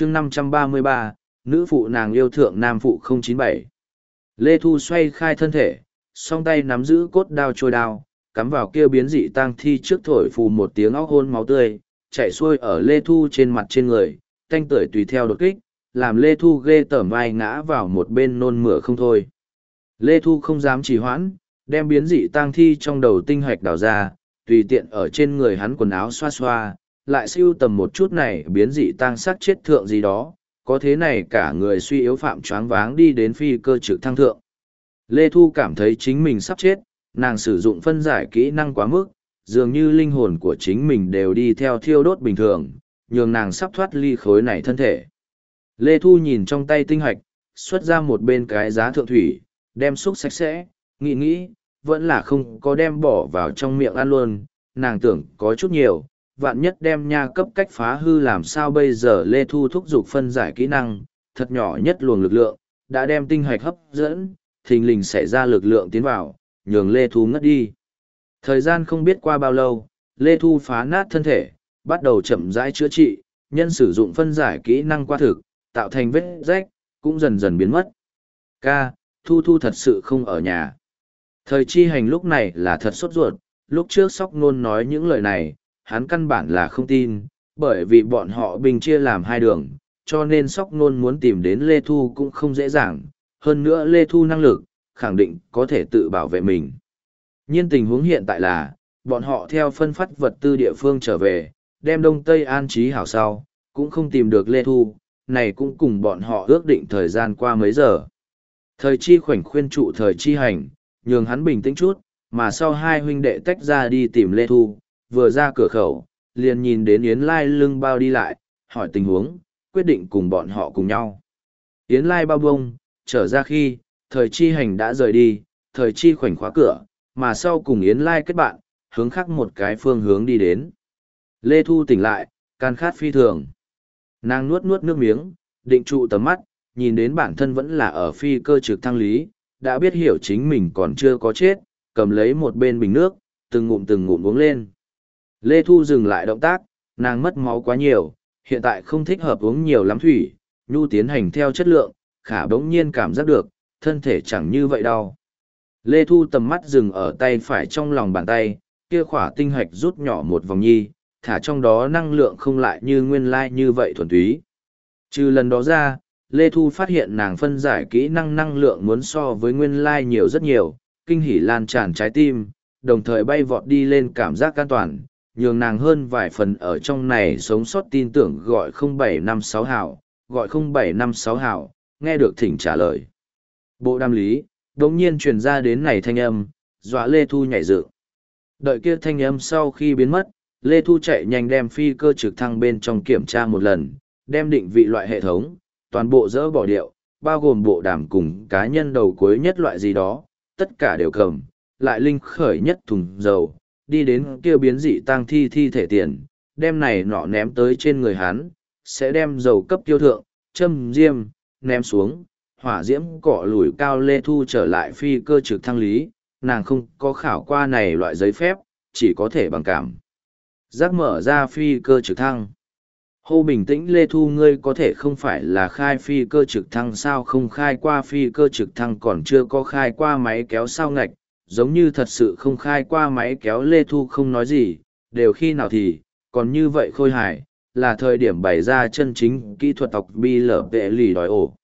chương 533, nữ phụ nàng yêu thượng nam phụ 097. Lê Thu xoay khai thân thể, song tay nắm giữ cốt đao trôi đao, cắm vào kia biến dị tang thi trước thổi phù một tiếng óc hôn máu tươi, chạy xuôi ở Lê Thu trên mặt trên người, thanh tưởi tùy theo đột kích, làm Lê Thu ghê tởm vai ngã vào một bên nôn mửa không thôi. Lê Thu không dám trì hoãn, đem biến dị tang thi trong đầu tinh hoạch đào ra, tùy tiện ở trên người hắn quần áo xoa xoa, lại siêu tầm một chút này biến dị tang sắc chết thượng gì đó, có thế này cả người suy yếu phạm choáng váng đi đến phi cơ trực thăng thượng. Lê Thu cảm thấy chính mình sắp chết, nàng sử dụng phân giải kỹ năng quá mức, dường như linh hồn của chính mình đều đi theo thiêu đốt bình thường, nhường nàng sắp thoát ly khối này thân thể. Lê Thu nhìn trong tay tinh hạch, xuất ra một bên cái giá thượng thủy, đem xúc sạch sẽ, nghĩ nghĩ, vẫn là không có đem bỏ vào trong miệng ăn luôn, nàng tưởng có chút nhiều, vạn nhất đem nha cấp cách phá hư làm sao bây giờ Lê Thu thúc giục phân giải kỹ năng, thật nhỏ nhất luồng lực lượng, đã đem tinh hạch hấp dẫn, thình lình xảy ra lực lượng tiến vào, nhường Lê Thu ngất đi. Thời gian không biết qua bao lâu, Lê Thu phá nát thân thể, bắt đầu chậm rãi chữa trị, nhân sử dụng phân giải kỹ năng qua thực, tạo thành vết rách, cũng dần dần biến mất. Ca, Thu Thu thật sự không ở nhà. Thời chi hành lúc này là thật sốt ruột, lúc trước sóc nôn nói những lời này, hắn căn bản là không tin, bởi vì bọn họ bình chia làm hai đường, cho nên sóc nôn muốn tìm đến Lê Thu cũng không dễ dàng, hơn nữa Lê Thu năng lực, khẳng định có thể tự bảo vệ mình. Nhưng tình huống hiện tại là, bọn họ theo phân phát vật tư địa phương trở về, đem Đông Tây an trí hảo sau, cũng không tìm được Lê Thu, này cũng cùng bọn họ ước định thời gian qua mấy giờ. Thời chi khoảnh khuyên trụ thời chi hành, nhường hắn bình tĩnh chút, mà sau hai huynh đệ tách ra đi tìm Lê Thu, vừa ra cửa khẩu, liền nhìn đến Yến Lai lưng bao đi lại, hỏi tình huống, quyết định cùng bọn họ cùng nhau. Yến Lai bao bông, trở ra khi, thời chi hành đã rời đi, thời chi khoảnh khóa cửa, mà sau cùng Yến Lai kết bạn, hướng khác một cái phương hướng đi đến. Lê Thu tỉnh lại, can khát phi thường. Nàng nuốt nuốt nước miếng, định trụ tầm mắt, nhìn đến bản thân vẫn là ở phi cơ trực thăng lý, đã biết hiểu chính mình còn chưa có chết, cầm lấy một bên bình nước, từng ngụm từng ngụm uống lên. Lê Thu dừng lại động tác, nàng mất máu quá nhiều, hiện tại không thích hợp uống nhiều lắm thủy, nhu tiến hành theo chất lượng, khả bỗng nhiên cảm giác được, thân thể chẳng như vậy đau. Lê Thu tầm mắt dừng ở tay phải trong lòng bàn tay, kia khỏa tinh hạch rút nhỏ một vòng nhi, thả trong đó năng lượng không lại như nguyên lai như vậy thuần túy. Trừ lần đó ra, Lê Thu phát hiện nàng phân giải kỹ năng năng lượng muốn so với nguyên lai nhiều rất nhiều, kinh hỉ lan tràn trái tim, đồng thời bay vọt đi lên cảm giác an toàn, nhường nàng hơn vài phần ở trong này sống sót tin tưởng gọi 0756 hảo, gọi 0756 hảo, nghe được thỉnh trả lời. Bộ đam lý, đống nhiên truyền ra đến này thanh âm, dọa Lê Thu nhảy dựng. Đợi kia thanh âm sau khi biến mất, Lê Thu chạy nhanh đem phi cơ trực thăng bên trong kiểm tra một lần, đem định vị loại hệ thống, toàn bộ dỡ bỏ điệu, bao gồm bộ đàm cùng cá nhân đầu cuối nhất loại gì đó, tất cả đều cầm, lại linh khởi nhất thùng dầu, đi đến kia biến dị tang thi thi thể tiền, đem này nọ ném tới trên người hắn, sẽ đem dầu cấp tiêu thượng, châm diêm, ném xuống, hỏa diễm cọ lùi cao lê thu trở lại phi cơ trực thăng lý, nàng không có khảo qua này loại giấy phép, chỉ có thể bằng cảm. Giác mở ra phi cơ trực thăng. Hô bình tĩnh Lê Thu ngươi có thể không phải là khai phi cơ trực thăng sao không khai qua phi cơ trực thăng còn chưa có khai qua máy kéo sao ngạch, giống như thật sự không khai qua máy kéo Lê Thu không nói gì, đều khi nào thì, còn như vậy khôi hài, là thời điểm bày ra chân chính kỹ thuật tộc bi lở vệ lì đòi ổ.